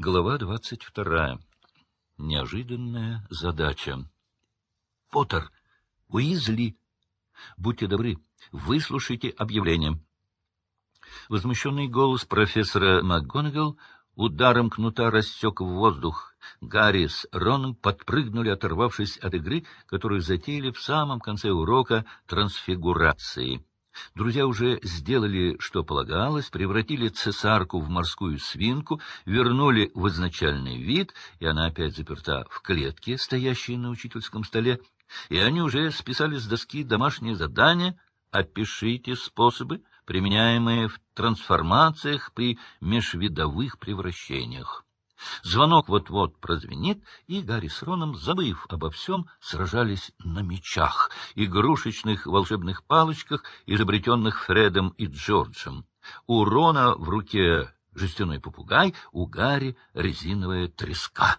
Глава двадцать вторая. Неожиданная задача. Поттер, Уизли, будьте добры, выслушайте объявление. Возмущенный голос профессора МакГонагал ударом кнута рассек в воздух. Гарри с Роном подпрыгнули, оторвавшись от игры, которую затеяли в самом конце урока трансфигурации. Друзья уже сделали, что полагалось, превратили цесарку в морскую свинку, вернули в изначальный вид, и она опять заперта в клетке, стоящей на учительском столе, и они уже списали с доски домашнее задание «Опишите способы, применяемые в трансформациях при межвидовых превращениях». Звонок вот-вот прозвенит, и Гарри с Роном, забыв обо всем, сражались на мечах, игрушечных волшебных палочках, изобретенных Фредом и Джорджем. У Рона в руке жестяной попугай, у Гарри резиновая треска.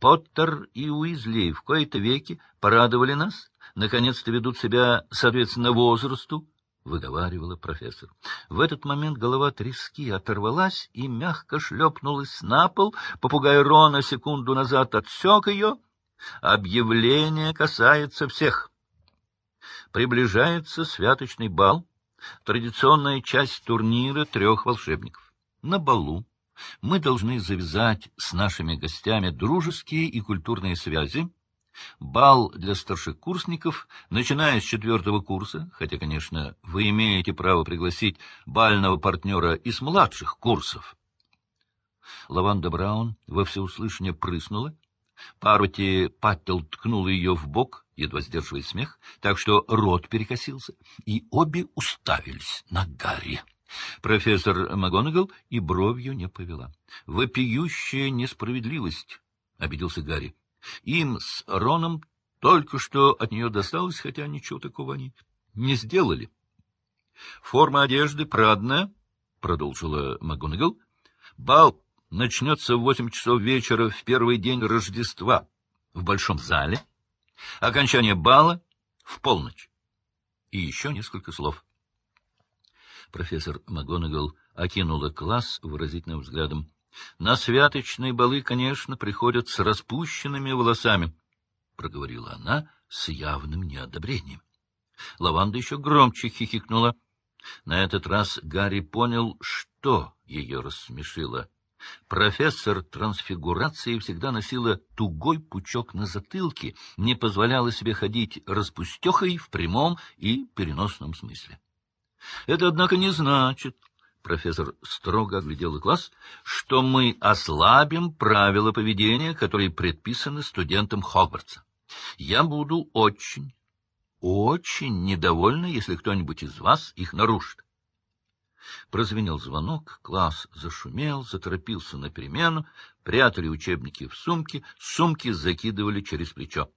Поттер и Уизли в кои-то веки порадовали нас, наконец-то ведут себя соответственно возрасту, — выговаривала профессор. В этот момент голова трески оторвалась и мягко шлепнулась на пол. Попугай Рона секунду назад отсек ее. Объявление касается всех. Приближается святочный бал, традиционная часть турнира трех волшебников. На балу мы должны завязать с нашими гостями дружеские и культурные связи, Бал для старшекурсников, начиная с четвертого курса, хотя, конечно, вы имеете право пригласить бального партнера из младших курсов. Лаванда Браун во всеуслышание прыснула. Парвати Паттел ткнула ее в бок, едва сдерживая смех, так что рот перекосился, и обе уставились на Гарри. Профессор МакГонагал и бровью не повела. «Вопиющая несправедливость», — обиделся Гарри. Им с Роном только что от нее досталось, хотя ничего такого они не сделали. — Форма одежды парадная, — продолжила МакГонагал. — Бал начнется в восемь часов вечера в первый день Рождества в Большом зале. Окончание бала в полночь. И еще несколько слов. Профессор МакГонагал окинула класс выразительным взглядом. На святочные балы, конечно, приходят с распущенными волосами, — проговорила она с явным неодобрением. Лаванда еще громче хихикнула. На этот раз Гарри понял, что ее рассмешило. Профессор трансфигурации всегда носила тугой пучок на затылке, не позволяла себе ходить распустехой в прямом и переносном смысле. Это, однако, не значит, профессор строго оглядел класс, что мы ослабим правила поведения, которые предписаны студентам Хогвартса. Я буду очень, очень недовольна, если кто-нибудь из вас их нарушит. Прозвенел звонок, класс зашумел, заторопился на перемену, прятали учебники в сумки, сумки закидывали через плечо.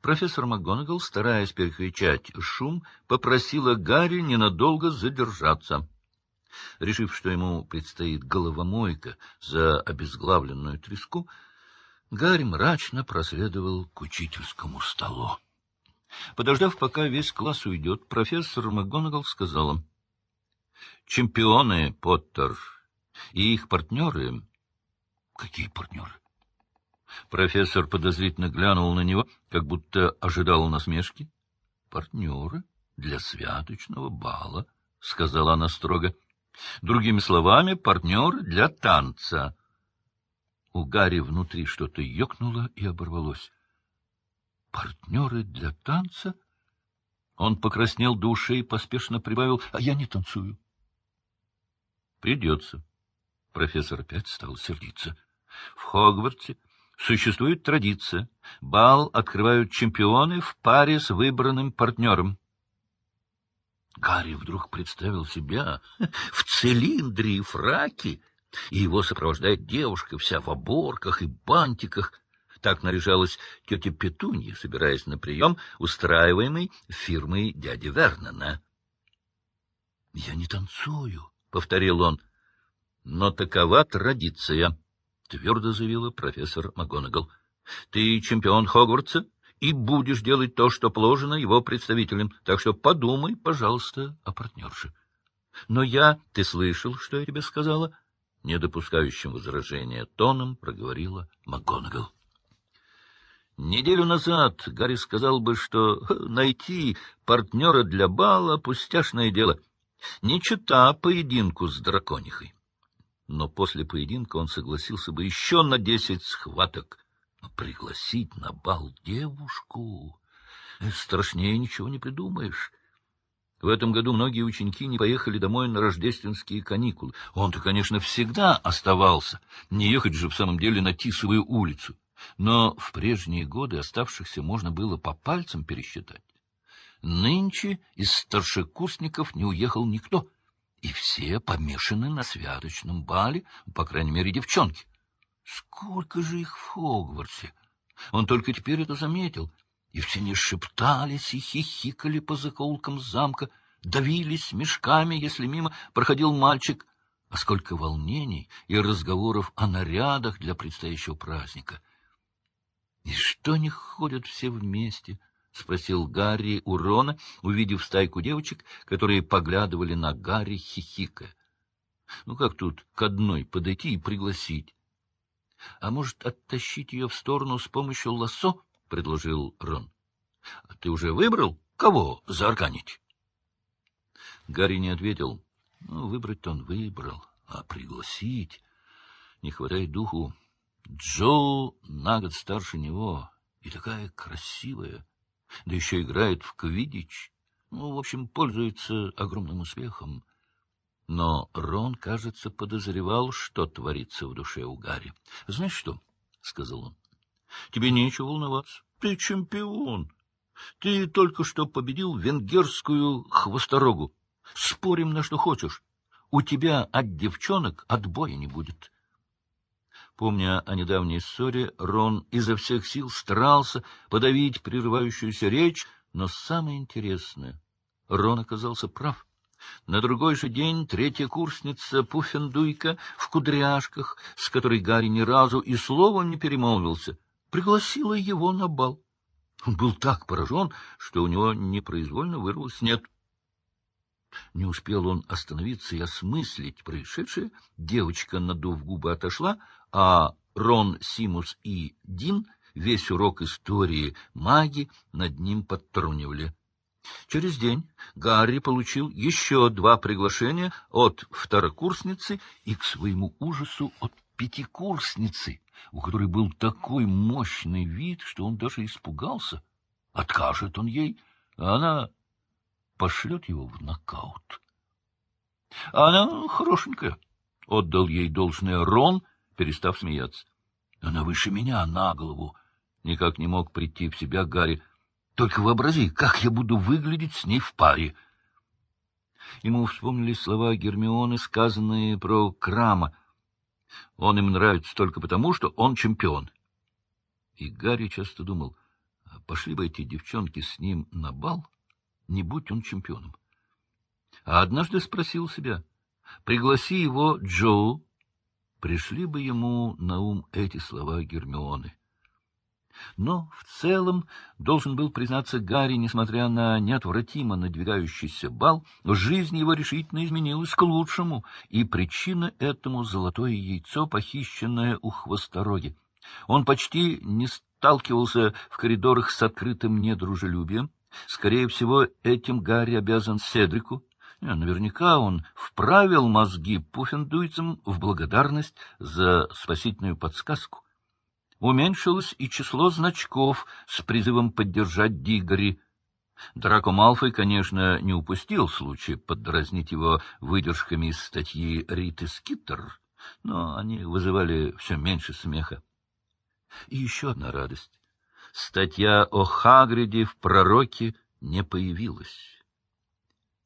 Профессор МакГонагал, стараясь перекричать шум, попросила Гарри ненадолго задержаться. Решив, что ему предстоит головомойка за обезглавленную треску, Гарри мрачно проследовал к учительскому столу. Подождав, пока весь класс уйдет, профессор МакГонагал сказала, «Чемпионы, Поттер, и их партнеры...» «Какие партнеры?» Профессор подозрительно глянул на него, как будто ожидал насмешки. «Партнеры для святочного бала», — сказала она строго. Другими словами, партнер для танца. У Гарри внутри что-то ёкнуло и оборвалось. Партнеры для танца? Он покраснел до ушей и поспешно прибавил, а я не танцую. Придется. Профессор опять стал сердиться. В Хогвартсе существует традиция. Бал открывают чемпионы в паре с выбранным партнером. Гарри вдруг представил себя в цилиндре и фраке, и его сопровождает девушка вся в оборках и бантиках. Так наряжалась тетя Петунья, собираясь на прием, устраиваемый фирмой дяди Вернона. — Я не танцую, — повторил он. — Но такова традиция, — твердо заявила профессор МакГонагал. — Ты чемпион Хогвартса? И будешь делать то, что положено его представителям. Так что подумай, пожалуйста, о партнерше. Но я... Ты слышал, что я тебе сказала? не допускающим возражения тоном проговорила МакГонагал. Неделю назад Гарри сказал бы, что найти партнера для бала — пустяшное дело. Не чита поединку с драконихой. Но после поединка он согласился бы еще на десять схваток. Пригласить на бал девушку... Страшнее ничего не придумаешь. В этом году многие ученики не поехали домой на рождественские каникулы. Он-то, конечно, всегда оставался. Не ехать же в самом деле на Тисовую улицу. Но в прежние годы оставшихся можно было по пальцам пересчитать. Нынче из старшекурсников не уехал никто, и все помешаны на святочном бале, по крайней мере, девчонки. Сколько же их в Хогвартсе! Он только теперь это заметил — и все не шептались и хихикали по закоулкам замка, давились мешками, если мимо проходил мальчик. А сколько волнений и разговоров о нарядах для предстоящего праздника! — И что они ходят все вместе? — спросил Гарри у Рона, увидев стайку девочек, которые поглядывали на Гарри, хихикая. — Ну как тут к одной подойти и пригласить? — А может, оттащить ее в сторону с помощью лассо? — предложил Рон. — а Ты уже выбрал, кого заарканить? Гарри не ответил. Ну, выбрать-то он выбрал, а пригласить... Не хватает духу. Джо на год старше него, и такая красивая, да еще играет в квидич. Ну, в общем, пользуется огромным успехом. Но Рон, кажется, подозревал, что творится в душе у Гарри. — Знаешь что? — сказал он. Тебе нечего волноваться. Ты чемпион. Ты только что победил венгерскую хвосторогу. Спорим на что хочешь. У тебя от девчонок отбоя не будет. Помня о недавней ссоре, Рон изо всех сил старался подавить прерывающуюся речь, но самое интересное — Рон оказался прав. На другой же день третья курсница Пуффендуйка в кудряшках, с которой Гарри ни разу и словом не перемолвился, пригласила его на бал. Он был так поражен, что у него непроизвольно вырвалось «нет». Не успел он остановиться и осмыслить происшедшее, девочка, надув губы, отошла, а Рон, Симус и Дин весь урок истории маги над ним подтрунивали. Через день Гарри получил еще два приглашения от второкурсницы и, к своему ужасу, от пятикурсницы, у которой был такой мощный вид, что он даже испугался. Откажет он ей, а она пошлет его в нокаут. — Она хорошенькая, — отдал ей должное Рон, перестав смеяться. — Она выше меня на голову. Никак не мог прийти в себя Гарри. Только вообрази, как я буду выглядеть с ней в паре. Ему вспомнились слова Гермионы, сказанные про Крама — он им нравится только потому, что он чемпион. И Гарри часто думал, пошли бы эти девчонки с ним на бал, не будь он чемпионом. А однажды спросил себя, пригласи его Джоу, пришли бы ему на ум эти слова Гермионы. Но в целом, должен был признаться Гарри, несмотря на неотвратимо надвигающийся бал, жизнь его решительно изменилась к лучшему, и причина этому — золотое яйцо, похищенное у хвостороги. Он почти не сталкивался в коридорах с открытым недружелюбием. Скорее всего, этим Гарри обязан Седрику. Наверняка он вправил мозги пуффендуйцам в благодарность за спасительную подсказку. Уменьшилось и число значков с призывом поддержать Дигори. Драко Малфой, конечно, не упустил случая поддразнить его выдержками из статьи Риты Скиттер, но они вызывали все меньше смеха. И еще одна радость. Статья о Хагриде в «Пророке» не появилась.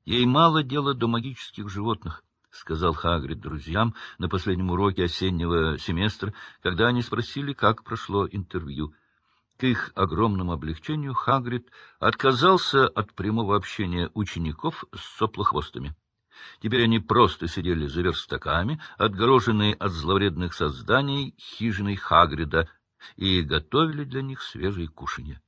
Ей мало дела до магических животных. — сказал Хагрид друзьям на последнем уроке осеннего семестра, когда они спросили, как прошло интервью. К их огромному облегчению Хагрид отказался от прямого общения учеников с соплохвостами. Теперь они просто сидели за верстаками, отгороженные от зловредных созданий хижиной Хагрида, и готовили для них свежие кушанья.